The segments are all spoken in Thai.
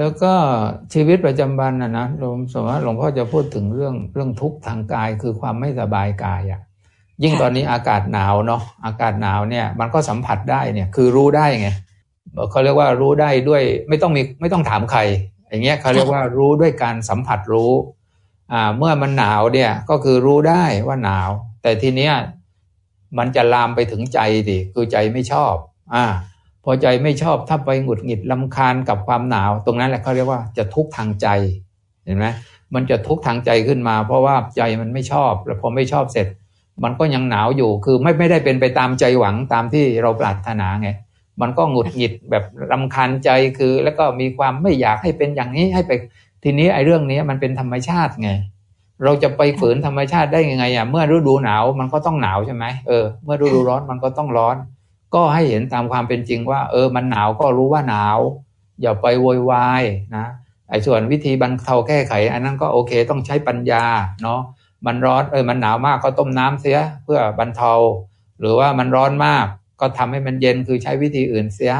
แล้วก็ชีวิตประจำวันนะนะหลวงสมมติหลวงพ่อจะพูดถึงเรื่องเรื่องทุกข์ทางกายคือความไม่สบายกายอะ่ะ ยิ่งตอนนี้อากาศหนาวเนาะอากาศหนาวเนี่ย มันก็สัมผัสได้เนี่ย คือรู้ได้ไงเขาเรียกว่ารู้ได้ด้วยไม่ต้องมีไม่ต้องถามใคร อย่างเงี้ยเขาเรียกว่ารู้ด้วยการสัมผัสรู้ อ่า เมื่อมันหนาวเนี่ยก็คือรู้ได้ว่าหนาว แต่ทีเนี้ยมันจะลามไปถึงใจดิคือใจไม่ชอบ อ่า พอใจไม่ชอบถ้าไปหงุดหงิดลำคาญกับความหนาว ตรงนั้นแหละเขาเรียกว่าจะทุกข์ทางใจเห็นไหมมันจะทุกข์ทางใจขึ้นมา เพราะว่าใจมันไม่ชอบ แล้วพอไม่ชอบเสร็จ มันก็ยังหนาวอยู่คือไม่ไม่ได้เป็นไปตามใจหวังตามที่เราปรารถนาไงมันก็หงุดหงิดแบบรำคาญใจคือ แล้วก็มีความไม่อยากให้เป็นอย่างนี้ให้ไปทีนี้ไอ้เรื่องนี้มันเป็นธรรมชาติไง เราจะไปฝืนธรรมชาติได้ยังไงอะเมื่อฤดูหนาวมันก็ต้องหนาวใช่ไหมเออเมื่อฤดูร้อนมันก็ต้องร้อน ก็ให้เห็นตามความเป็นจริงว่า เออมันหนาวก็รู้ว่าหนาว อย่าไปโวยวายนะไอ้ส่วนวิธีบรรเทาแก้ไข อันนั้นก็โอเคต้องใช้ปัญญาเนาะมันร้อนเออมันหนาวมากก็ต้มน้ำเสียเพื่อบรรเทา หรือว่ามันร้อนมากก็ทำให้มันเย็นคือใช้วิธีอื่นเสีย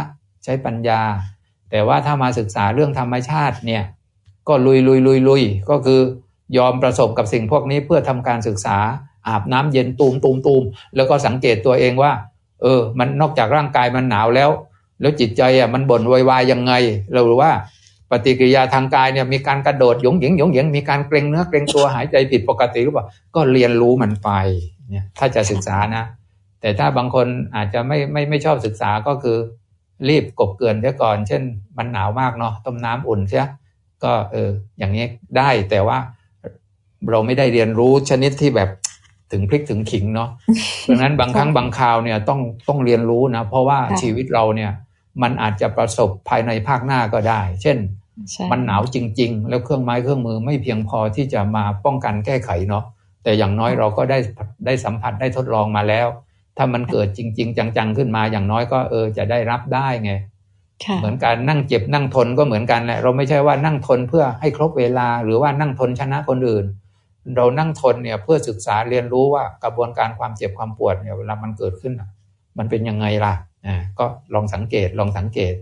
ใช้ปัญญา แต่ว่าถ้ามาศึกษาเรื่องธรรมชาติเนี่ยก็ลุยลุยลุยลุยก็คือยอมประสบกับสิ่งพวกนี้เพื่อทำการศึกษาอาบน้ำเย็นตูมตูมตูมแล้วก็สังเกตตัวเองว่า เออ มันนอกจากร่างกายมันหนาวแล้ว แล้วจิตใจอะมันบ่นวายวายยังไง เรารู้ว่าปฏิกิริยาทางกายเนี่ยมีการกระโดดหยงหยิงหยงหยิงมีการเกรงเนื้อเกรงตัวหายใจผิดปกติหรือเปล่าก็เรียนรู้มันไปเนี่ยถ้าจะศึกษานะ แต่ถ้าบางคนอาจจะไม่ไม่ไม่ชอบศึกษาก็คือ รีบกบเกินเสียก่อน เช่น มันหนาวมากเนาะต้มน้ำอุ่นเสียก็เอออย่างนี้ได้แต่ว่าเราไม่ได้เรียนรู้ชนิดที่แบบ ถึงพลิกถึงขิงเนาะดังนั้นบางครั้งบางคราวเนี่ยต้องต้องเรียนรู้นะ เพราะว่าชีวิตเราเนี่ยมันอาจจะประสบภายในภาคหน้าก็ได้ เช่น มันหนาวจริง ๆ แล้วเครื่องไม้เครื่องมือไม่เพียงพอที่จะมาป้องกันแก้ไขเนาะแต่อย่างน้อยเราก็ได้ได้สัมผัสได้ทดลองมาแล้ว ถ้ามันเกิดจริง ๆ จังๆขึ้นมาอย่างน้อยก็เออจะได้รับได้ไงเหมือนการนั่งเจ็บนั่งทนก็เหมือนกันแหละเราไม่ใช่ว่านั่งทนเพื่อให้ครบเวลา หรือว่านั่งทนชนะคนอื่น เรานั่งทนเนี่ยเพื่อศึกษาเรียนรู้ว่ากระบวนการความเจ็บความปวดเนี่ยเวลามันเกิดขึ้น มันเป็นยังไงล่ะอ่าก็ลองสังเกตลองสังเกต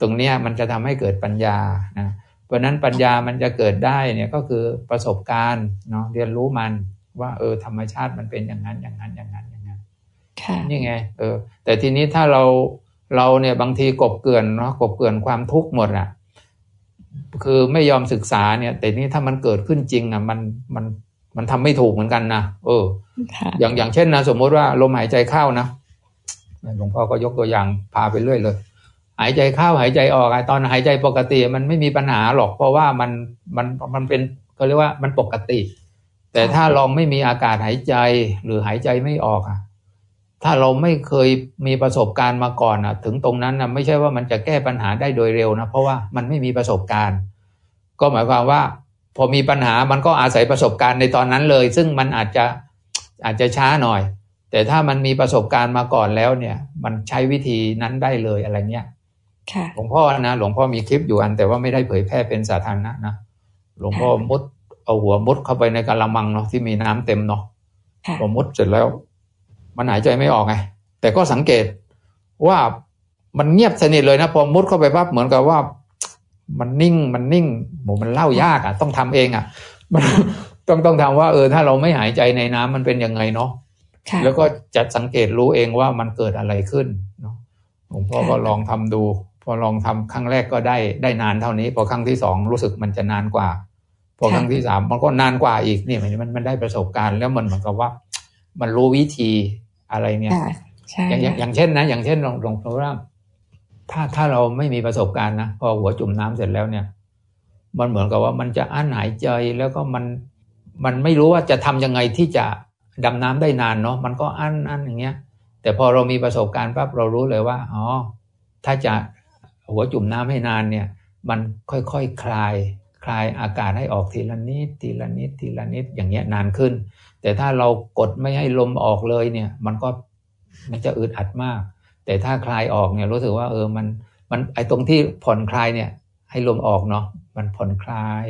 ตรงเนี้ยมันจะทำให้เกิดปัญญานะเพราะนั้นปัญญามันจะเกิดได้เนี่ยก็คือประสบการณ์เนาะเรียนรู้มันว่า เออ ธรรมชาติมันเป็นอย่างนั้นอย่างนั้นอย่างนั้นอย่างนั้นนี่ไง เออ แต่ทีนี้ถ้าเราเราเนี่ยบางทีกบเกลื่อนเนาะกบเกลื่อนความทุกข์หมดอะ คือไม่ยอมศึกษาเนี่ย แต่นี่ถ้ามันเกิดขึ้นจริงอะมันมันมันทำไม่ถูกเหมือนกันนะเออ อย่างอย่างเช่นนะสมมติว่าลมหายใจเข้านะหลวงพ่อก็ยกตัวอย่างพาไปเรื่อยเลย หายใจเข้าหายใจออกตอนหายใจปกติมันไม่มีปัญหาหรอก เพราะว่ามันมันมันเป็นเขาเรียกว่ามันปกติ แต่ถ้าลองไม่มีอากาศหายใจหรือหายใจไม่ออกอะ ถ้าเราไม่เคยมีประสบการณ์มาก่อนอะ ถึงตรงนั้นนะไม่ใช่ว่ามันจะแก้ปัญหาได้โดยเร็วนะ เพราะว่ามันไม่มีประสบการณ์ ก็หมายความว่า พอมีปัญหามันก็อาศัยประสบการณ์ในตอนนั้นเลย ซึ่งมันอาจจะอาจจะช้าหน่อย แต่ถ้ามันมีประสบการณ์มาก่อนแล้วเนี่ย มันใช้วิธีนั้นได้เลยอะไรเงี้ยหลวงพ่อนะหลวงพ่อมีคลิปอยู่อัน แต่ว่าไม่ได้เผยแพร่เป็นสาธารณะนะหลวงพ่อมุดเอาหัวมุดเข้าไปในกะละมังเนาะที่มีน้ำเต็มเนาะพอมุดเสร็จแล้ว มันหายใจไม่ออกไง แต่ก็สังเกตว่ามันเงียบสนิทเลยนะ พอมุดเข้าไปปั๊บเหมือนกับว่า มันนิ่งมันนิ่งหมูมันเล่ายากอะ ต้องทำเองอะมันต้องต้องทำว่าเออถ้าเราไม่หายใจในน้ำมันเป็นยังไงเนาะแล้วก็จะสังเกตรู้เองว่ามันเกิดอะไรขึ้นเนาะหลวงพ่อก็ลองทำดู พอลองทำครั้งแรกก็ได้ได้นานเท่านี้ พอครั้งที่สองรู้สึกมันจะนานกว่า พอครั้งที่สามมันก็นานกว่าอีกนี่มันมันได้ประสบการณ์แล้วมันเหมือนกับว่า มันรู้วิธี อะไรเนี่ยอย่างอย่างเช่นนะ อย่างเช่นลองลองว่าถ้าถ้าเราไม่มีประสบการณ์นะพอหัวจุ่มน้ำเสร็จแล้วเนี่ย มันเหมือนกับว่ามันจะอั้นหายใจแล้วก็มันมันไม่รู้ว่าจะทํำยังไงที่จะดำน้ำได้นานเนาะมันก็อั้นอั้นอย่างเงี้ย แต่พอเรามีประสบการณ์ปั๊บเรารู้เลยว่าอ๋อถ้าจะหัวจุ่มน้ำให้นานเนี่ย มันค่อยๆคคลาย คลายอากาศให้ออกทีละนิดทีละนิดทีละนิดอย่างเงี้ยนานขึ้น แต่ถ้าเรากดไม่ให้ลมออกเลยเนี่ย มันก็มันจะอึดอัดมาก แต่ถ้าคลายออกเนี่ยรู้สึกว่าเออมันมันไอตรงที่ผ่อนคลายเนี่ย ให้ลมออกเนาะมันผ่อนคลาย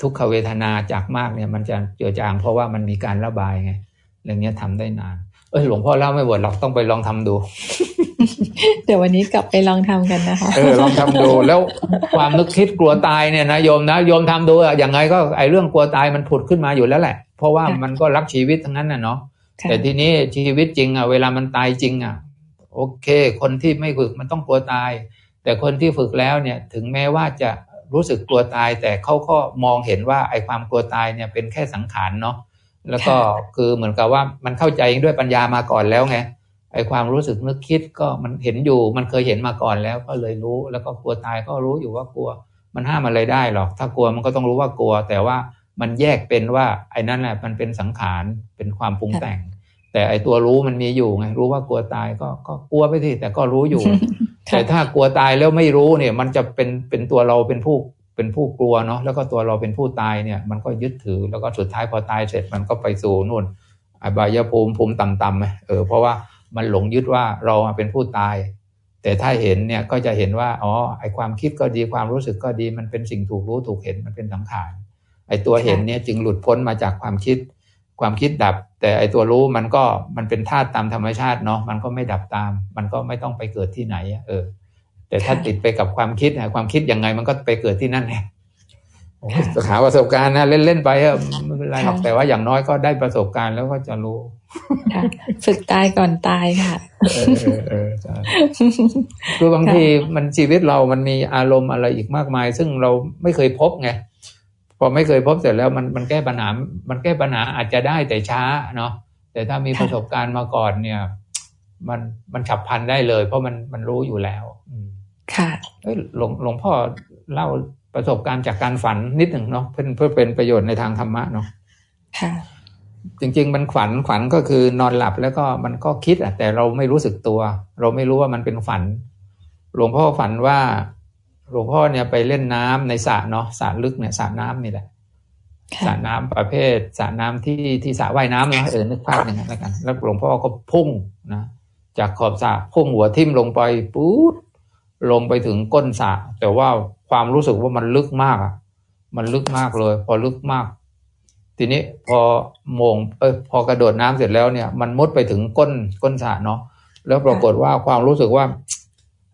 ทุกขเวทนาจากมากเนี่ย มันจะเจือจาง เพราะว่ามันมีการระบายไงเรื่องนี้ทำได้นาน เออหลวงพ่อเล่าไม่หมดหรอกต้องไปลองทำดู เดี๋ยววันนี้กลับไปลองทำกันนะคะ เออลองทำดูแล้วความนึกคิดกลัวตายเนี่ยนะโยมนะโยมทำดูอะอย่างไงก็ไอเรื่องกลัวตายมันผุดขึ้นมาอยู่แล้วแหละ เพราะว่ามันก็รักชีวิตทั้งนั้นน่ะเนาะแต่ทีนี้ชีวิตจริงอะเวลามันตายจริงอะ โอเค คนที่ไม่ฝึกมันต้องกลัวตาย แต่คนที่ฝึกแล้วเนี่ยถึงแม้ว่าจะรู้สึกกลัวตาย แต่เขาก็มองเห็นว่าไอ้ความกลัวตายเนี่ยเป็นแค่สังขารเนาะแล้วก็คือเหมือนกับว่ามันเข้าใจด้วยปัญญามาก่อนแล้วไง ไอ้ความรู้สึกนึกคิดก็มันเห็นอยู่ มันเคยเห็นมาก่อนแล้วก็เลยรู้ แล้วก็กลัวตายก็รู้อยู่ว่ากลัว มันห้ามอะไรได้หรอก ถ้ากลัวมันก็ต้องรู้ว่ากลัว แต่ว่ามันแยกเป็นว่า ไอ้นั่นแหละมันเป็นสังขารเป็นความปรุงแต่ง แต่ไอ้ตัวรู้มันมีอยู่ไงรู้ว่ากลัวตายก็ก็กลัวไปสิแต่ก็รู้อยู่ แต่ถ้ากลัวตายแล้วไม่รู้เนี่ย มันจะเป็นเป็นตัวเราเป็นผู้เป็นผู้กลัวเนาะแล้วก็ตัวเราเป็นผู้ตายเนี่ย มันก็ยึดถือแล้วก็สุดท้ายพอตายเสร็จมันก็ไปสู่นู่นอบายภูมิภูมิต่ำๆไหมเออเพราะว่า มันหลงยึดว่าเราเป็นผู้ตาย แต่ถ้าเห็นเนี่ยก็จะเห็นว่าอ๋อไอความคิดก็ดีความรู้สึกก็ดี มันเป็นสิ่งถูกรู้ถูกเห็นมันเป็นสังขารไอตัวเห็นเนี่ยจึงหลุดพ้นมาจากความคิด ความคิดดับ แต่ไอตัวรู้มันก็มันเป็นธาตุตามธรรมชาติเนาะมันก็ไม่ดับตาม มันก็ไม่ต้องไปเกิดที่ไหนเออ แต่ถ้าติดไปกับความคิดนะความคิดยังไงมันก็ไปเกิดที่นั่นแหละหาประสบการณ์นะเล่นๆไปเออไม่เป็นไรหรอกแต่ว่าอย่างน้อยก็ได้ประสบการณ์แล้วก็จะรู้ ฝึกตายก่อนตายค่ะเออเออใช่คือบางทีมันชีวิตเรามันมีอารมณ์อะไรอีกมากมาย ซึ่งเราไม่เคยพบไงพอไม่เคยพบเสร็จแล้วมันมันแก้ปัญหา มันแก้ปัญหาอาจจะได้แต่ช้าเนาะแต่ถ้ามีประสบการณ์มาก่อนเนี่ย มันมันฉับพันได้เลย เพราะมันมันรู้อยู่แล้วค่ะเอ้ยหลวงหลวงพ่อเล่าประสบการณ์จากการฝันนิดหนึ่งเนาะเพื่อเพื่อเป็นประโยชน์ในทางธรรมะเนาะค่ะ จริง ๆ มันฝันฝันก็คือนอนหลับแล้วก็มันก็คิดอะ แต่เราไม่รู้สึกตัว เราไม่รู้ว่ามันเป็นฝัน หลวงพ่อฝันว่า หลวงพ่อเนี่ยไปเล่นน้ำในสระเนาะสระลึกเนี่ยสระน้ำนี่แหละสระน้ำประเภทสระน้ำที่ที่สระว่ายน้ำนะเออนึกภาพอย่างนั้นแล้วกัน แล้วหลวงพ่อก็พุ่งนะจากขอบสระพุ่งหัวทิ่มลงไปปุ๊บลงไปถึงก้นสระแต่ว่าความรู้สึกว่ามันลึกมากอะ มันลึกมากเลย พอลึกมาก ทีนี้พอมงเออพอกระโดดน้ำเสร็จแล้วเนี่ย มันมุดไปถึงก้นก้นสระเนาะแล้วปรากฏว่าความรู้สึกว่า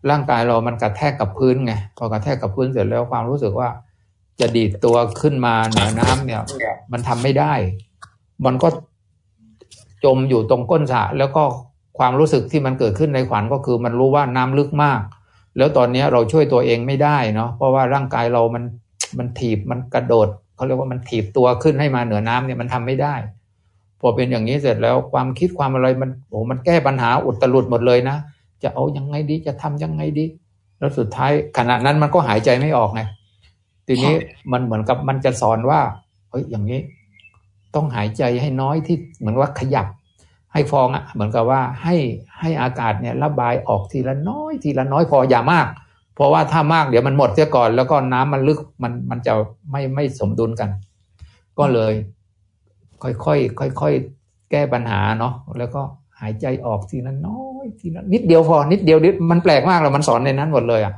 ร่างกายเรามันกระแทกกับพื้นไงพอกระแทกกับพื้นเสร็จแล้วความรู้สึกว่า จะดีดตัวขึ้นมาเหนือน้ำเนี่ย มันทำไม่ได้ มันก็จมอยู่ตรงก้นสระแล้วก็ความรู้สึกที่มันเกิดขึ้นในขวัญก็คือ มันรู้ว่าน้ำลึกมาก แล้วตอนนี้เราช่วยตัวเองไม่ได้เนาะเพราะว่าร่างกายเรามันมันถีบมันกระโดด เขาเรียกว่ามันถีบตัวขึ้นให้มาเหนือน้ำเนี่ยมันทำไม่ได้ พอเป็นอย่างนี้เสร็จแล้วความคิดความอะไรมันโอ้มันแก้ปัญหาอุตรุดหมดเลยนะจะเอายังไงดีจะทำยังไงดี แล้วสุดท้ายขณะนั้นมันก็หายใจไม่ออกไงทีนี้มันเหมือนกับมันจะสอนว่าเฮ้ยอย่างนี้ ต้องหายใจให้น้อยที่เหมือนว่าขยับ ให้ฟองอะเหมือนกับว่าให้ให้อากาศเนี่ยระบายออกทีละน้อยทีละน้อยพออย่ามากเพ ราะว่าถ้ามากเดี๋ยวมันหมดเสียก่อน แล้วก็น้ำมันลึกมันมันจะไม่ไม่สมดุลกัน ก็เลย ค่อยค่อยค่อยค่อยแก้ปัญหาเนาะแล้วก็หายใจออกทีละน้อยทีละนิดเดียวพอ นิดเดียวมันแปลกมากเลยมันสอนในนั้นหมดเลยอะ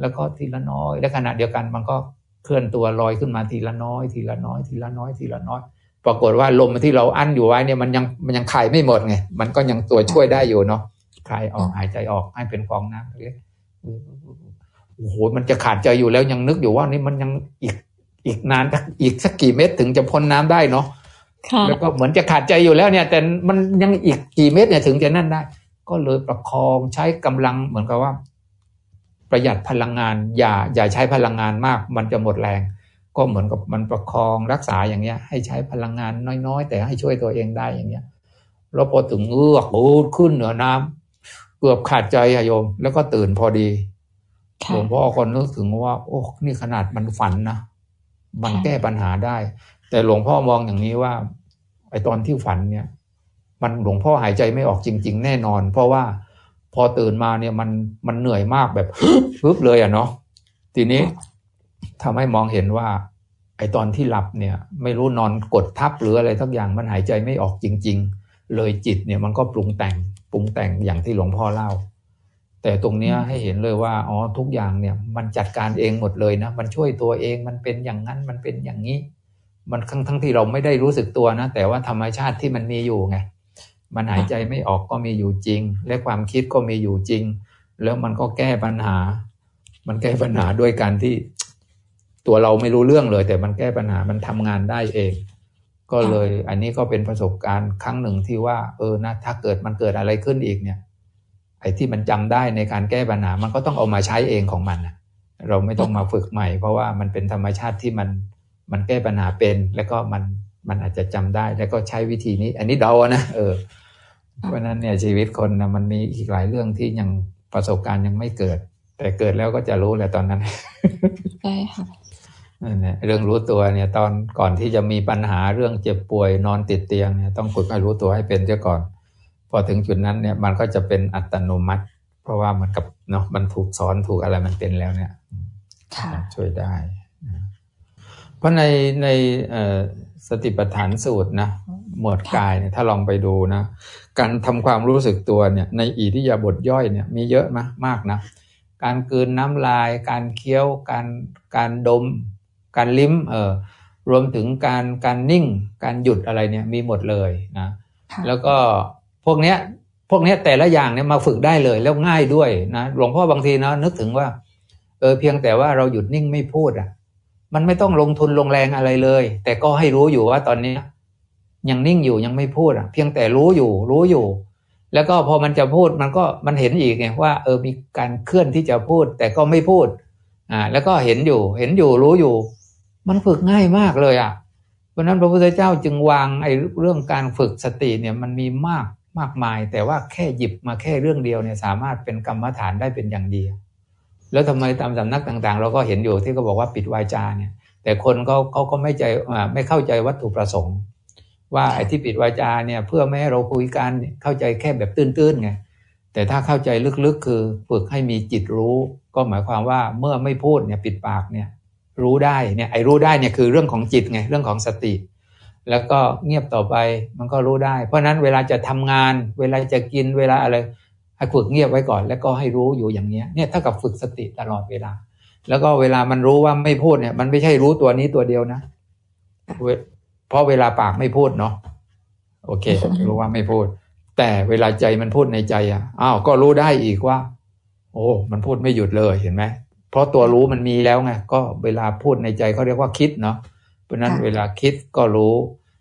แล้วก็ทีละน้อยและขณะเดียวกันมันก็เคลื่อนตัวลอยขึ้นมาทีละน้อย ทีละน้อย ทีละน้อยทีละน้อย ปรากฏว่าลมที่เราอั้นอยู่ไว้เนี่ยมันยังมันยังคายไม่หมดไงมันก็ยังตัวช่วยได้อยู่เนาะคลายออกหายใจออกให้เป็นฟองน้ำเล็ก โอ้โหมันจะขาดใจอยู่แล้วยังนึกอยู่ว่านี่มันยังอีกอีกนานอีกสักกี่เมตรถึงจะพ้นน้ำได้เนาะแล้วก็เหมือนจะขาดใจอยู่แล้วเนี่ย แต่มันยังอีกกี่เมตรเนี่ยถึงจะนั่นได้ ก็เลยประคองใช้กำลังเหมือนกับว่า ประหยัดพลังงาน อย่าอย่าใช้พลังงานมาก มันจะหมดแรง ก็เหมือนกับมันประคองรักษาอย่างเงี้ย ให้ใช้พลังงานน้อยๆ แต่ให้ช่วยตัวเองได้อย่างเงี้ยแล้วพอถึงเงือกโอ้ขึ้นเหนือน้ำเกือบขาดใจอะโยม แล้วก็ตื่นพอดี หลวงพ่อคนนึกถึงว่า โอ้นี่ขนาดมันฝันนะมันแก้ปัญหาได้ แต่หลวงพ่อมองอย่างนี้ว่าไอตอนที่ฝันเนี่ย มันหลวงพ่อหายใจไม่ออกจริง ๆ แน่นอน เพราะว่าพอตื่นมาเนี่ยมันมันเหนื่อยมากแบบปึ๊บเลยอะเนาะทีนี้ทำให้มองเห็นว่า ไอตอนที่หลับเนี่ย ไม่รู้นอนกดทับหรืออะไรทักอย่างมันหายใจไม่ออกจริง ๆ เลยจิตเนี่ยมันก็ปรุงแต่งปรุงแต่งอย่างที่หลวงพ่อเล่า แต่ตรงเนี้ยให้เห็นเลยว่าอ๋อทุกอย่างเนี่ยมันจัดการเองหมดเลยนะมันช่วยตัวเองมันเป็นอย่างนั้นมันเป็นอย่างนี้ มันทั้งทั้งที่เราไม่ได้รู้สึกตัวนะ แต่ว่าธรรมชาติที่มันมีอยู่ไงมันหายใจไม่ออกก็มีอยู่จริง และความคิดก็มีอยู่จริง แล้วมันก็แก้ปัญหา มันแก้ปัญหาด้วยการที่ ตัวเราไม่รู้เรื่องเลย แต่มันแก้ปัญหามันทำงานได้เอง ก็เลย อันนี้ก็เป็นประสบการณ์ครั้งหนึ่งที่ว่า เออนะถ้าเกิดมันเกิดอะไรขึ้นอีกเนี่ย ไอ้ที่มันจำได้ในการแก้ปัญหา มันก็ต้องเอามาใช้เองของมันนะเราไม่ต้องมาฝึกใหม่ เพราะว่ามันเป็นธรรมชาติที่มันมันแก้ปัญหาเป็น แล้วก็มันมันอาจจะจำได้แล้วก็ใช้วิธีนี้ อันนี้เดานะเออเพราะนั้นเนี่ยชีวิตคนนะมันมีอีกหลายเรื่องที่ยังประสบการณ์ยังไม่เกิด แต่เกิดแล้วก็จะรู้แหละตอนนั้นใช่ค่ะนั่นแหละเรื่องรู้ตัวเนี่ย ตอนก่อนที่จะมีปัญหาเรื่องเจ็บป่วยนอนติดเตียงเนี่ยต้องฝึกให้รู้ตัวให้เป็นเสียก่อน พอถึงจุดนั้นเนี่ยมันก็จะเป็นอัตโนมัติ เพราะว่ามันกับเนาะมันถูกสอนถูกอะไรมันเป็นแล้วเนี่ยช่วยได้ เพราะในในสติปัฏฐานสูตรนะหมวดกายเนี่ยถ้าลองไปดูนะ การทำความรู้สึกตัวเนี่ยในอิทิยาบทย่อยเนี่ยมีเยอะมากมากนะ การกืนน้ำลาย การเคี้ยว การการดม การลิ้มเออรวมถึงการการนิ่ง การหยุดอะไรเนี่ยมีหมดเลยนะ แล้วก็ พวกเนี้ย พวกเนี้ยแต่ละอย่างเนี่ยมาฝึกได้เลยแล้วง่ายด้วยนะหลวงพ่อบางทีเนะนึกถึงว่า เออเพียงแต่ว่าเราหยุดนิ่งไม่พูดอะ มันไม่ต้องลงทุนลงแรงอะไรเลย แต่ก็ให้รู้อยู่ว่าตอนนี้ยังนิ่งอยู่ยังไม่พูดอะ เพียงแต่รู้อยู่ รู้อยู่ แล้วก็พอมันจะพูดมันก็มันเห็นอีกไงว่า เออมีการเคลื่อนที่จะพูด แต่ก็ไม่พูดอ่าแล้วก็เห็นอยู่ เห็นอยู่รู้อยู่ มันฝึกง่ายมากเลยอะเพราะนั้นพระพุทธเจ้าจึงวางไอ้เรื่องการฝึกสติเนี่ยมันมีมาก มากมาย แต่ว่าแค่หยิบมาแค่เรื่องเดียวเนี่ยสามารถเป็นกรรมฐานได้เป็นอย่างดี แล้วทำไมตามสำนักต่างๆ เราก็เห็นอยู่ที่เขาบอกว่าปิดวาจาเนี่ย แต่คนเขาเขาก็ไม่ใจไม่เข้าใจวัตถุประสงค์ ว่าไอ้ที่ปิดวาจาเนี่ยเพื่อไม่ให้เราคุยกันเข้าใจแค่แบบตื้นๆไงแต่ถ้าเข้าใจลึกๆ คือฝึกให้มีจิตรู้ ก็หมายความว่าเมื่อไม่พูดเนี่ยปิดปากเนี่ยรู้ได้เนี่ยไอ้รู้ได้เนี่ยคือเรื่องของจิตไงเรื่องของสติ แล้วก็เงียบต่อไปมันก็รู้ได้ เพราะนั้นเวลาจะทำงาน เวลาจะกินเวลาอะไรให้ฝึกเงียบไว้ก่อน แล้วก็ให้รู้อยู่อย่างเนี้ยเนี่ยเท่ากับฝึกสติตลอดเวลา แล้วก็เวลามันรู้ว่าไม่พูดเนี่ย มันไม่ใช่รู้ตัวนี้ตัวเดียวนะเพราะเวลาปากไม่พูดเนาะโอเค รู้ว่าไม่พูด แต่เวลาใจมันพูดในใจอะอ้าวก็รู้ได้อีกว่า โอ้ มันพูดไม่หยุดเลยเห็นไหมเพราะตัวรู้มันมีแล้วไงก็เวลาพูดในใจเขาเรียกว่าคิดเนาะ เพราะนั้นเวลาคิดก็รู้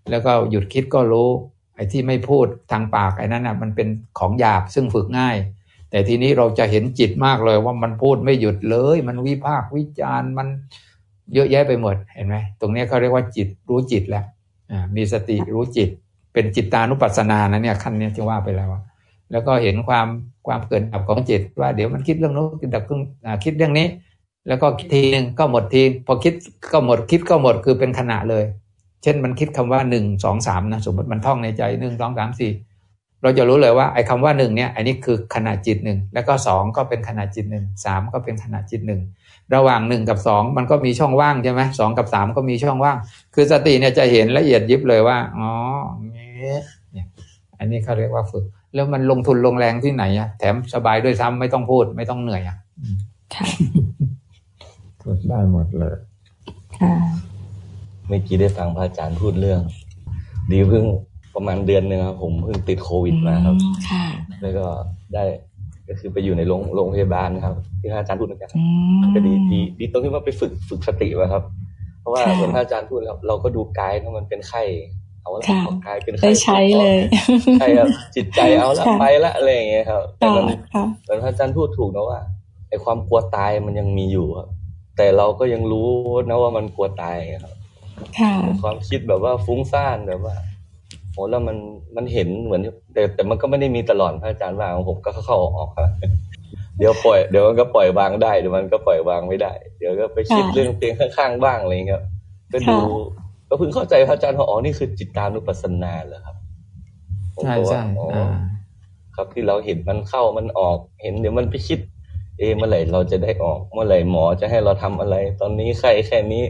แล้วก็หยุดคิดก็รู้ ไอ้ที่ไม่พูดทางปากไอ้นั้นอะมันเป็นของหยาบซึ่งฝึกง่าย แต่ทีนี้เราจะเห็นจิตมากเลยว่ามันพูดไม่หยุดเลย มันวิพากษ์วิจารณ์มันเยอะแยะไปหมดเห็นไหมตรงนี้เขาเรียกว่าจิตรู้จิตแล้วมีสติรู้จิต เป็นจิตตานุปัสสนานะเนี่ยขั้นนี้จะว่าไปแล้วแล้วก็เห็นความความเกิดดับของจิตว่าเดี๋ยวมันคิดเรื่องนู้นดับเรื่องคิดเรื่องนี้ แล้วก็คิดทีนึงก็หมดทีพอคิดก็หมดคิดก็หมดคือเป็นขณะเลย เช่นมันคิดคำว่าหนึ่งสองสามนะสมมติมันท่องในใจหนึ่งสองสามสี่เราจะรู้เลยว่าไอ้คาว่าหนึ่งเนี่ยอันนี้คือขณะจิตหนึ่งแล้วก็สองก็เป็นขณะจิตหนึ่งสามก็เป็นขณะจิตหนึ่งระหว่างหนึ่งกับสองมันก็มีช่องว่างใช่ไหมสองกับสามก็มีช่องว่าง คือสติเนี่ยจะเห็นละเอียดยิบเลยว่าอ๋อเนี่ยอันนี้เขาเรียกว่าฝึก แล้วมันลงทุนลงแรงที่ไหนอะแถมสบายด้วยซ้ำไม่ต้องพูดไม่ต้องเหนื่อยอะค่ะ ฝึกได้หมดเลยค่ะเมื่อกี้ได้ฟังพระอาจารย์พูดเรื่อง ดีเพิ่งประมาณเดือนหนึ่งครับผมเพิ่งติดโควิดมาครับค่ะแล้วก็ได้ก็คือไปอยู่ในโรงโรงพยาบาลครับ ที่อาจารย์พูดเหมือนกันก็ดีดีดีตรงที่ว่าไปฝึกฝึกสติมาครับ เพราะว่าเหมือนอาจารย์พูดแล้วเราก็ดูกายถ้ามันเป็นไข้เอาละกายเป็นไข้ใช้เลยใช่ครับจิตใจเอาละไปละอะไรอย่างเงี้ยครับแต่มันเหมือนอาจารย์พูดถูกนะว่าไอ้ความกลัวตายมันยังมีอยู่ครับ แต่เราก็ยังรู้นะว่ามันกลัวตายครับความคิดแบบว่าฟุ้งซ่านแบบว่าโอ้แล้วมันมันเห็นเหมือน แต่แต่มันก็ไม่ได้มีตลอดพระอาจารย์ว่าของผมก็เข้าออกครับเดี๋ยวปล่อยเดี๋ยวมันก็ปล่อยวางได้เดี๋ยวมันก็ปล่อยวางไม่ได้ เดี๋ยวก็ไปคิดเรื่องเตียงข้างๆบ้างอะไรเงี้ยก็ดูก็เพิ่งเข้าใจพระอาจารย์ว่าอ๋อนี่คือจิตตานุปัสสนาเหรอครับใช่ใช่ครับที่เราเห็นมันเข้ามันออกเห็น เดี๋ยวมันไปคิด เอเมื่อไหร่เราจะได้ออกเมื่อไหร่หมอจะให้เราทำอะไร ตอนนี้ใครแค่นี้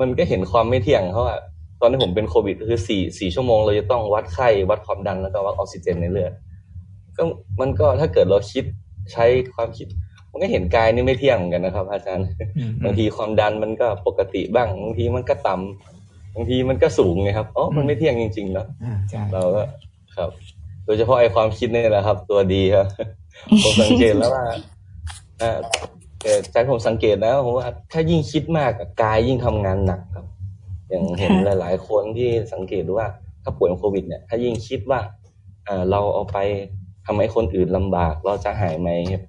มันก็เห็นความไม่เที่ยงเขาอะตอนที่ผมเป็นโควิดคือสี่สี่ชั่วโมงเราจะต้องวัดไข้วัดความดันแล้วก็วัดออกซิเจนในเลือดก็มันก็ถ้าเกิดเราคิดใช้ความคิด มันก็เห็นกายนี่ไม่เที่ยงกันนะครับ อาจารย์บางทีความดันมันก็ปกติบ้างบางทีมันก็ต่ำบางทีมันก็สูงไงครับอ๋อมันไม่เที่ยงจริงๆเนาะเราก็ครับดยเฉพาะไอ้ความคิดนี่แหละครับ ตัวดีครับผมสังเกตแล้วว่า แต่ใจผมสังเกตนะผมว่าถ้ายิ่งคิดมากกายยิ่งทำงานหนักครับ อย่างเห็นหลาย ๆ คนที่สังเกตว่าถ้าป่วยโควิดเนี่ยถ้ายิ่งคิดว่าอ่าเราเอาไปทำให้คนอื่นลำบาก เราจะหายไหมครับ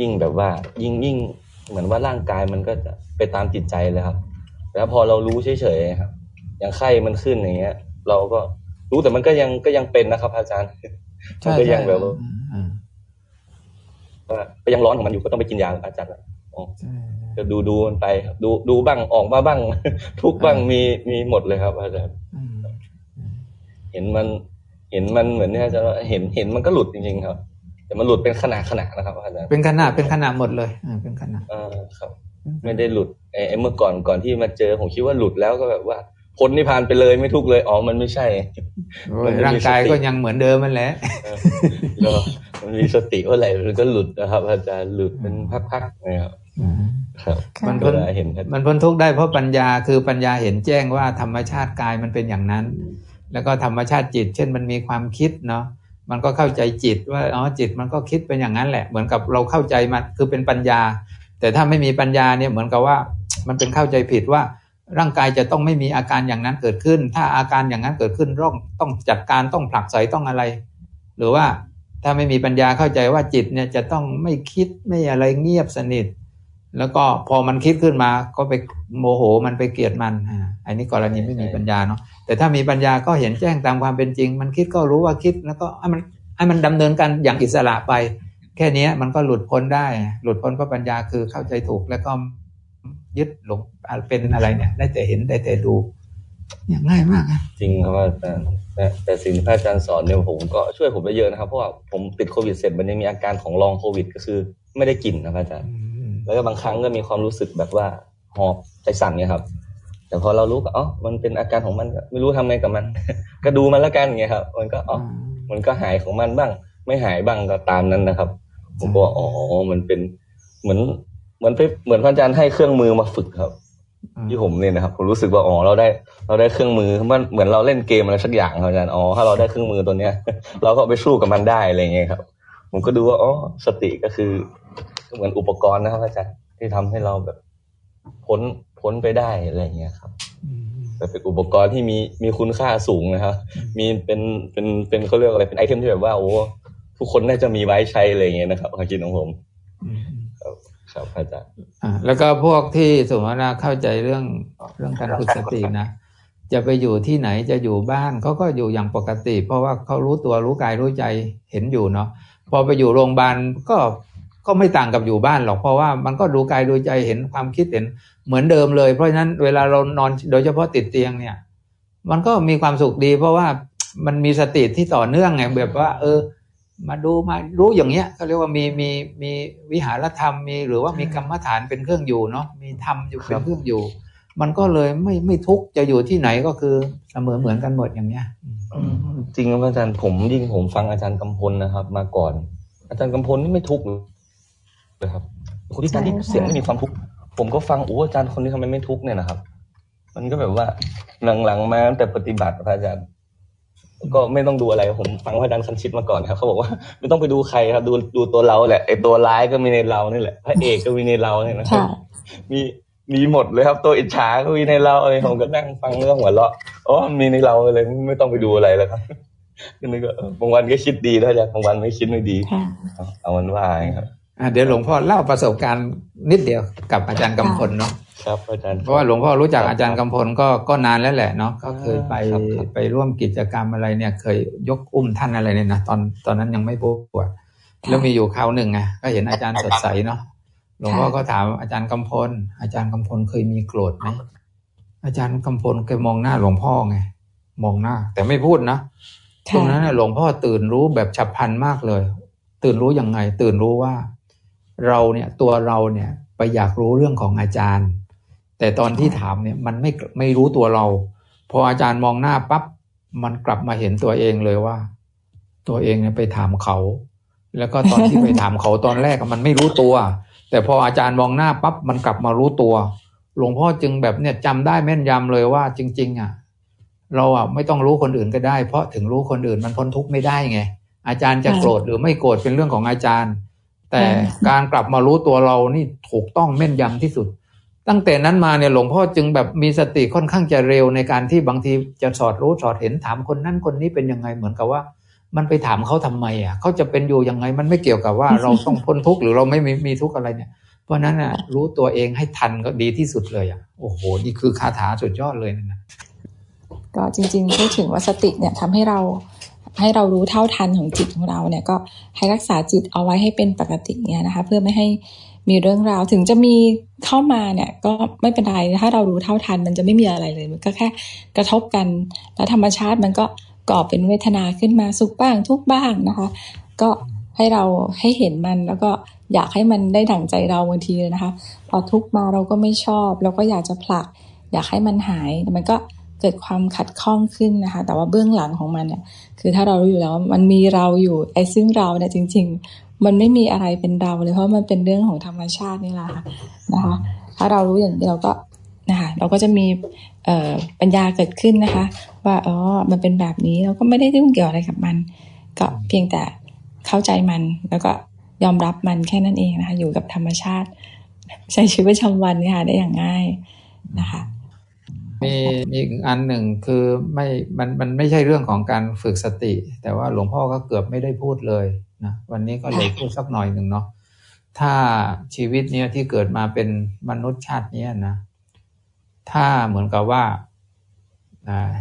ยิ่งแบบว่ายิ่งยิ่งเหมือนว่าร่างกายมันก็จะไปตามจิตใจเลยครับ แล้วพอเรารู้เฉยๆครับ อย่างไข้มันขึ้นอย่างเงี้ย เราก็รู้แต่มันก็ยังก็ยังเป็นนะครับ อาจารย์มันก็ยังแบบว่า ก็ยังร้อนของมันอยู่ก็ต้องไปกินยาอาจารย์ก็ดูดูมันไปดูดูบ้างออกมาบ้าง ทุกบ้างมีมีหมดเลยครับ อาจารย์เห็นมันเห็นมันเหมือนเนี่ยจะเห็นเห็นมันก็หลุดจริงๆครับ แต่มันหลุดเป็นขนาดขนาดนะครับอาจารย์เป็นขนาดเป็นขนาดหมดเลยอ่าเป็นขนาดอ่าครับ ไม่ได้หลุดไอ้เมื่อก่อนก่อนที่มาเจอผมคิดว่าหลุดแล้วก็แบบว่า พ้นนิพพานไปเลยไม่ทุกเลยอ๋อมันไม่ใช่ร่างกายก็ยังเหมือนเดิมมันแหละมันมีสติว่าอะไรมันก็หลุดนะครับ อาจารย์หลุดเป็นพักๆนะครับครับมันพ้นเห็นมันพ้นทุกข์ได้เพราะปัญญาคือปัญญาเห็นแจ้งว่าธรรมชาติกายมันเป็นอย่างนั้น แล้วก็ธรรมชาติจิต เช่นมันมีความคิดเนาะมันก็เข้าใจจิตว่าอ๋อจิตมันก็คิดเป็นอย่างนั้นแหละ เหมือนกับเราเข้าใจมันคือเป็นปัญญา แต่ถ้าไม่มีปัญญาเนี่ยเหมือนกับว่ามันเป็นเข้าใจผิดว่า ร่างกายจะต้องไม่มีอาการอย่างนั้นเกิดขึ้น ถ้าอาการอย่างนั้นเกิดขึ้นร่องต้องจัดการต้องผลักไสต้องอะไร หรือว่าถ้าไม่มีปัญญาเข้าใจว่าจิตเนี่ยจะต้องไม่คิดไม่อะไรเงียบสนิท แล้วก็พอมันคิดขึ้นมา ก็ไปโมโหมันไปเกลียดมันอันนี้กรณีไม่มีปัญญาเนาะแต่ถ้ามีปัญญาก็เห็นแจ้งตามความเป็นจริง มันคิดก็รู้ว่าคิดแล้วก็ให้มันให้มันดำเนินกันอย่างอิสระไป แค่นี้มันก็หลุดพ้นได้ หลุดพ้นก็ปัญญาคือเข้าใจถูกแล้วก็ ยึดหลงเป็นอะไรเนี่ย ได้แต่เห็นได้แต่ดูเนี่ยง่ายมากนะจริงครับอาจารย์แต่สิ่งที่พระอาจารย์สอนเนี่ยผมก็ช่วยผมไปเยอะนะครับ เพราะว่าผมติดโควิดเสร็จมันยังมีอาการของลองโควิด ก็คือไม่ได้กลิ่นนะอาจารย์ แล้วก็บางครั้งก็มีความรู้สึกแบบว่าหอบใจสั่นเนี่ยครับ แต่พอเรารู้ก็อ๋อมันเป็นอาการของมันไม่รู้ทำไงกับมัน ก็ดูมันแล้วกันไงครับ มันก็อ๋อมันก็หายของมันบ้าง ไม่หายบ้างก็ตามนั้นนะครับ ผมก็อ๋อมันเป็นเหมือน เหมือนเหมือนพระอาจารย์ให้เครื่องมือมาฝึกครับ ที่ผมเนี่ยนะครับผมรู้สึกว่าอ๋อเราได้ เราได้เครื่องมือมันเหมือนเราเล่นเกมอะไรสักอย่างครับอาจารย์อ๋อถ้าเราได้เครื่องมือตัวเนี้ย เราก็ไปสู้กับมันได้อะไรเงี้ยครับ ผมก็ดูว่าอ๋อสติก็คือเหมือนอุปกรณ์นะครับอาจารย์ที่ทำให้เราแบบพ้นพ้นไปได้อะไรเงี้ยครับแต่เป็นอุปกรณ์ที่มีมีคุณค่าสูงนะครับ มีเป็นเป็นเป็นเขาเรียกอะไรเป็นไอเทมที่แบบว่าโอ้ทุกคนน่าจะมีไว้ใช้อะไรเงี้ยนะครับความคิดของผม ครับอาจารย์อ่าแล้วก็พวกที่สมมติว่าเข้าใจเรื่องเรื่องการฝึกสตินะจะไปอยู่ที่ไหนจะอยู่บ้านเขาก็อยู่อย่างปกติ เพราะว่าเขารู้ตัวรู้กายรู้ใจเห็นอยู่เนาะพอไปอยู่โรงพยาบาลก็ก็ไม่ต่างกับอยู่บ้านหรอกเพราะว่ามันก็ดูกายดูใจเห็นความคิดเห็นเหมือนเดิมเลย เพราะฉะนั้นเวลาเรานอนโดยเฉพาะติดเตียงเนี่ย มันก็มีความสุขดี เพราะว่ามันมีสติที่ต่อเนื่องไงแบบว่า เออ มาดูมารู้อย่างเงี้ยก็เรียกว่ามีมีมีวิหารธรรมมีหรือว่ามีกรรมฐานเป็นเครื่องอยู่เนาะมีธรรมอยู่เป็นเครื่องอยู่ มันก็เลยไม่ไม่ทุกข์จะอยู่ที่ไหนก็คือเสมอเหมือนกันหมดอย่างเนี้ยจริงครับอาจารย์ผมยิ่งผมฟังอาจารย์กำพลนะครับ มาก่อน อาจารย์กำพลนี่ไม่ทุกข์เลยครับคนที่การที่เสียงไม่มีความทุกข์ผมก็ฟังโอ้อาจารย์คนนี้ทำไมไม่ทุกข์เนี่ยนะครับ มันก็แบบว่าหลังๆมาตั้งแต่ปฏิบัติพระอาจารย์ ก็ไม่ต้องดูอะไรผมฟังพระอาจารย์คันชิดมาก่อนครับเขาบอกว่าไม่ต้องไปดูใครครับ ดูดูตัวเราแหละไอตัวร้ายก็มีในเรานี่แหละพระเอกก็มีในเราเนี่ยนะครับมีมีหมดเลยครับ ตัวอิจฉาก็มีในเราอะไรผมก็นั่งฟังเรื่องหัวเราะอ๋อมีในเราเลยไม่ต้องไปดูอะไรแล้วครับก็นึกว่าบางวันก็คิดดีนะจ๊ะบางวันไม่คิดไม่ดีเอาวันว่าครับเดี๋ยวหลวงพ่อเล่าประสบการณ์นิดเดียวกับอาจารย์กำพลเนาะ ครับอาจารย์เพราะว่าหลวงพ่อรู้จักอาจารย์กำพลก็ก็นานแล้วแหละเนาะก็เคยไปไปร่วมกิจกรรมอะไรเนี่ย เคยยกอุ้มท่านอะไรเนี่ยนะตอนตอนนั้นยังไม่บวชแล้วมีอยู่คราวหนึ่งไงก็เห็นอาจารย์สดใสเนาะหลวงพ่อก็ถามอาจารย์กำพล อาจารย์กำพลเคยมีโกรธไหมอาจารย์กำพลเคยมองหน้าหลวงพ่อไงมองหน้า แต่ไม่พูดนะตรงนั้นหลวงพ่อตื่นรู้แบบฉับพลันมากเลย ตื่นรู้ยังไง ตื่นรู้ว่า เราเนี่ยตัวเราเนี่ยไปอยากรู้เรื่องของอาจารย์ แต่ตอนที่ถามเนี่ยมันไม่ไม่รู้ตัวเรา พออาจารย์มองหน้าปั๊บมันกลับมาเห็นตัวเองเลยว่า ตัวเองเนี่ยไปถามเขา แล้วก็ตอนที่ไปถามเขาตอนแรกมันไม่รู้ตัว แต่พออาจารย์มองหน้าปั๊บมันกลับมารู้ตัว หลวงพ่อจึงแบบเนี่ยจำได้แม่นยำเลยว่า จริง ๆ อะ เราอะไม่ต้องรู้คนอื่นก็ได้ เพราะถึงรู้คนอื่นมันพ้นทุกข์ไม่ได้ไงอาจารย์จะโกรธหรือไม่โกรธเป็นเรื่องของอาจารย์ แต่การกลับมารู้ตัวเรานี่ถูกต้องแม่นยำที่สุด ตั้งแต่นั้นมาเนี่ยหลวงพ่อจึงแบบมีสติค่อนข้างจะเร็วในการที่บางทีจะสอดรู้สอดเห็นถามคนนั้นคนนี้เป็นยังไงเหมือนกับว่า มันไปถามเขาทำไมอะเขาจะเป็นอยู่ยังไงมันไม่เกี่ยวกับว่าเราต้องพ้นทุกข์หรือเราไม่มีมีทุกข์อะไรเนี่ย เพราะนั้นอะรู้ตัวเองให้ทันก็ดีที่สุดเลยอะโอ้โหนี่คือคาถาสุดยอดเลยนะก็จริงๆพูดถึงว่าสติเนี่ยทำให้เราให้เรารู้เท่าทันของจิตของเราเนี่ยก็ให้รักษาจิตเอาไว้ให้เป็นปกติเนี่ยนะคะ เพื่อไม่ให้ มีเรื่องราวถึงจะมีเข้ามาเนี่ย ก็ไม่เป็นไรถ้าเรารู้เท่าทัน มันจะไม่มีอะไรเลย มันก็แค่กระทบกัน แล้วธรรมชาติมันก็ก่อเป็นเวทนาขึ้นมาสุขบ้างทุกบ้างนะคะ ก็ให้เราให้เห็นมันแล้วก็อยากให้มันได้ดั่งใจเราบางทีเลยนะคะ พอทุกมาเราก็ไม่ชอบ เราก็อยากจะผลัก อยากให้มันหายแต่มันก็เกิดความขัดข้องขึ้นนะคะ แต่ว่าเบื้องหลังของมันเนี่ยคือถ้าเรารู้อยู่แล้วมันมีเราอยู่ไอ้ซึ่งเราเนี่ยจริง ๆมันไม่มีอะไรเป็นเราเลยเพราะมันเป็นเรื่องของธรรมชาตินี่แหละนะคะ ถ้าเรารู้อย่างเดียวก็นะคะเราก็จะมีปัญญาเกิดขึ้นนะคะ ว่าอ๋อมันเป็นแบบนี้เราก็ไม่ได้ยุ่งเกี่ยวอะไรกับมัน ก็เพียงแต่เข้าใจมันแล้วก็ยอมรับมันแค่นั้นเองนะคะ อยู่กับธรรมชาติ ใช้ชีวิตประจำวันนี่ค่ะได้อย่างง่ายนะคะ มีอีกอันหนึ่งคือไม่มันมันไม่ใช่เรื่องของการฝึกสติ แต่ว่าหลวงพ่อก็เกือบไม่ได้พูดเลยนะวันนี้ก็เลยพูดสักหน่อยหนึ่งเนาะถ้าชีวิตเนี้ยที่เกิดมาเป็นมนุษย์ชาตินี้นะถ้าเหมือนกับว่า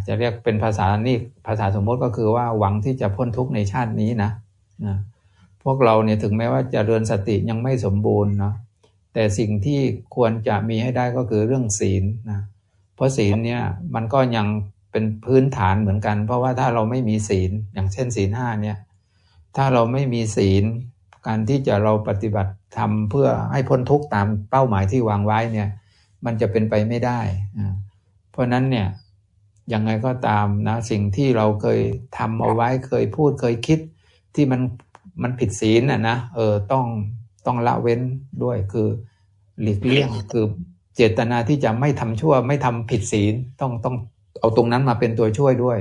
จะเรียกเป็นภาษานี่ภาษาสมมติก็คือว่าหวังที่จะพ้นทุกข์ในชาตินี้นะนะพวกเราเนี่ยถึงแม้ว่าจะเริญสติยังไม่สมบูรณ์เนาะแต่สิ่งที่ควรจะมีให้ได้ก็คือเรื่องศีลนะ เพราะศีลเนี่ยมันก็ยังเป็นพื้นฐานเหมือนกัน เพราะว่าถ้าเราไม่มีศีลอย่างเช่นศีลห้าเนี่ยถ้าเราไม่มีศีล การที่จะเราปฏิบัติทำเพื่อให้พ้นทุกข์ตามเป้าหมายที่วางไว้เนี่ยมันจะเป็นไปไม่ได้ เพราะนั้นเนี่ยยังไงก็ตามนะสิ่งที่เราเคยทำเอาไว้เคยพูดเคยคิดที่มันมันผิดศีลน่ะนะเออต้องต้องละเว้นด้วยคือหลีกเลี่ยงคือ เจตนาที่จะไม่ทำชั่ว ไม่ทำผิดศีลต้องต้องเอาตรงนั้นมาเป็นตัวช่วยด้วย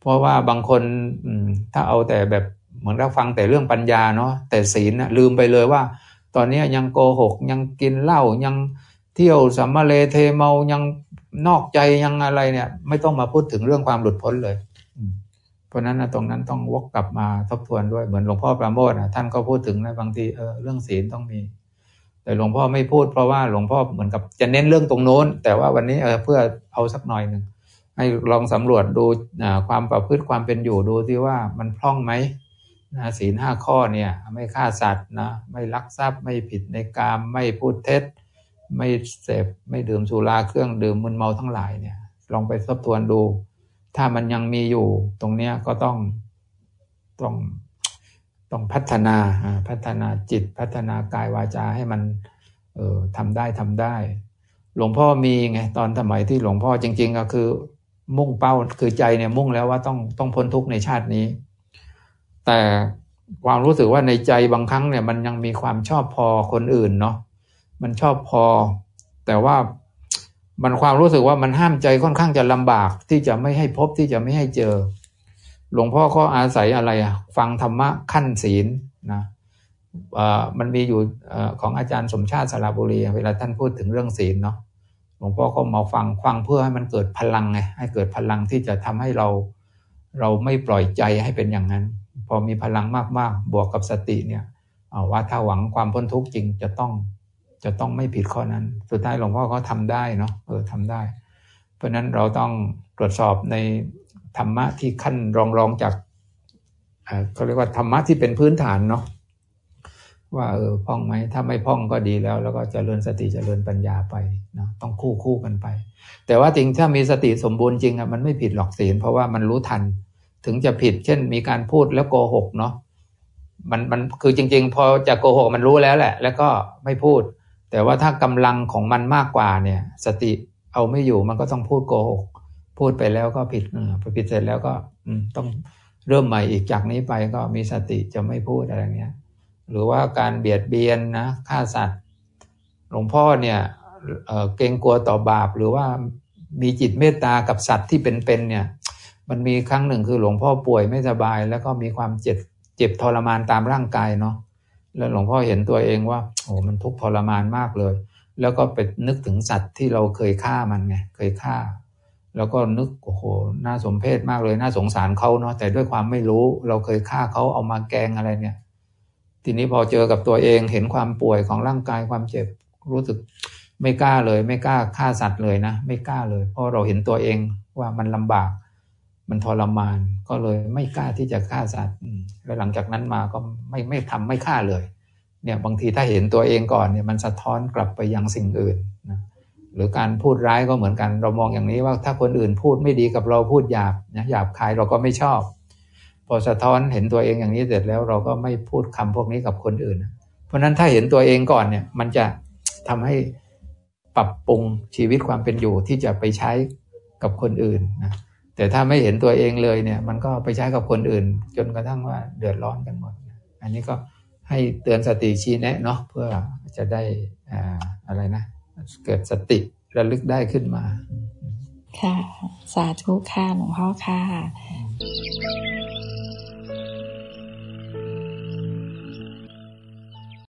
เพราะว่าบางคนถ้าเอาแต่แบบเหมือนเราฟังแต่เรื่องปัญญาเนาะแต่ศีลนะลืมไปเลยว่า ตอนนี้ยังโกหกยังกินเหล้ายังเที่ยวสัมมาเลเทเมายังนอกใจยังอะไรเนี่ย ไม่ต้องมาพูดถึงเรื่องความหลุดพ้นเลย เพราะนั้นนะตรงนั้นต้องวกกลับมาทบทวนด้วยเหมือนหลวงพ่อประโมทนะท่านก็พูดถึงนะบางทีเออเรื่องศีลต้องมี แต่หลวงพ่อไม่พูดเพราะว่าหลวงพ่อเหมือนกับจะเน้นเรื่องตรงโน้น แต่ว่าวันนี้เออเพื่อเอาสักหน่อยหนึ่งให้ลองสำรวจดูความประพฤติความเป็นอยู่ดูที่ว่ามันพร่องไหมนะศีลห้าข้อเนี่ย ไม่ฆ่าสัตว์นะไม่ลักทรัพย์ไม่ผิดในกามไม่พูดเท็จ ไม่เสพไม่ดื่มสุราเครื่องดื่มมึนเมาทั้งหลายเนี่ย ลองไปทบทวนดู ถ้ามันยังมีอยู่ตรงเนี้ยก็ต้องต้อง ต้องพัฒนาพัฒนาจิตพัฒนากายวาจาให้มันเออทำได้ทำได้ หลวงพ่อมีไงตอนสมัยที่หลวงพ่อจริง ๆ ก็คือ มุ่งเป้าคือใจเนี่ยมุ่งแล้วว่าต้องต้องพ้นทุกข์ในชาตินี้ แต่ความรู้สึกว่าในใจบางครั้งเนี่ยมันยังมีความชอบพอคนอื่นเนาะมันชอบพอ แต่ว่ามันความรู้สึกว่ามันห้ามใจค่อนข้างจะลำบากที่จะไม่ให้พบที่จะไม่ให้เจอ หลวงพ่อก็อาศัยอะไรอะฟังธรรมะขั้นศีลนะมันมีอยู่ของอาจารย์สมชาติสระบุรี เวลาท่านพูดถึงเรื่องศีลเนาะหลวงพ่อก็มาฟังฟังเพื่อให้มันเกิดพลังไงให้เกิดพลังที่จะทำให้เราเราไม่ปล่อยใจให้เป็นอย่างนั้น พอมีพลังมากๆ บวกกับสติเนี่ยว่าถ้าหวังความพ้นทุกข์จริงจะต้องจะต้องไม่ผิดข้อนั้น สุดท้ายหลวงพ่อก็ทำได้เนาะเออทำได้ เพราะนั้นเราต้องตรวจสอบใน ธรรมะที่ขั้นรองรองจากเขาเรียกว่าธรรมะที่เป็นพื้นฐานเนาะว่าเออพ่องไหมถ้าไม่พ่องก็ดีแล้ว แล้วก็จเจริญสติจเจริญปัญญาไปนะต้องคู่คู่กันไป แต่ว่าจริงถ้ามีสติสมบูรณ์จริงอะมันไม่ผิดหรอกศีลเพราะว่ามันรู้ทัน ถึงจะผิด เช่น มีการพูดแล้วโกหกเนาะมันมันคือจริง ๆ พอจะโกหกมันรู้แล้วแหละ แล้วก็ไม่พูด แต่ว่าถ้ากำลังของมันมากกว่าเนี่ย สติเอาไม่อยู่มันก็ต้องพูดโกหก พูดไปแล้วก็ผิดพอผิดเสร็จแล้วก็ต้องเริ่มใหม่อีกจากนี้ไปก็มีสติจะไม่พูดอะไรเงี้ย หรือว่าการเบียดเบียนนะฆ่าสัตว์ หลวงพ่อเนี่ยเเกรงกลัวต่อบาปหรือว่ามีจิตเมตตากับสัตว์ที่เป็นๆเนี่ย มันมีครั้งหนึ่งคือหลวงพ่อป่วยไม่สบาย แล้วก็มีความเจ็บเจ็บทรมานตามร่างกายเนาะแล้วหลวงพ่อเห็นตัวเองว่าโอ้มันทุกข์ทรมานมากเลย แล้วก็ไปนึกถึงสัตว์ที่เราเคยฆ่ามันไงเคยฆ่า แล้วก็นึกโอ้โหน่าสมเพชมากเลยน่าสงสารเขาเนาะแต่ด้วยความไม่รู้เราเคยฆ่าเขาเอามาแกงอะไรเนี่ย ทีนี้พอเจอกับตัวเองเห็นความป่วยของร่างกายความเจ็บรู้สึกไม่กล้าเลย ไม่กล้าฆ่าสัตว์เลยนะไม่กล้าเลย เพราะเราเห็นตัวเองว่ามันลำบาก มันทรมานก็เลยไม่กล้าที่จะฆ่าสัตว์แล้วหลังจากนั้นมาก็ไม่ไม่ทำไม่ฆ่าเลย เนี่ยบางทีถ้าเห็นตัวเองก่อนเนี่ยมันสะท้อนกลับไปยังสิ่งอื่นนะ หรือการพูดร้ายก็เหมือนกัน เรามองอย่างนี้ว่าถ้าคนอื่นพูดไม่ดีกับเราพูดหยาบนะหยาบคายเราก็ไม่ชอบ พอสะท้อนเห็นตัวเองอย่างนี้เสร็จแล้วเราก็ไม่พูดคำพวกนี้กับคนอื่น เพราะนั้นถ้าเห็นตัวเองก่อนเนี่ย มันจะทำให้ปรับปรุงชีวิตความเป็นอยู่ที่จะไปใช้กับคนอื่นนะแต่ถ้าไม่เห็นตัวเองเลยเนี่ย มันก็ไปใช้กับคนอื่น จนกระทั่งว่าเดือดร้อนกันหมด อันนี้ก็ให้เตือนสติชี้แนะเนาะเพื่อจะได้อ่าอะไรนะ เกิดสติระลึกได้ขึ้นมา ค่ะ สาธุค่ะหลวงพ่อค่ะ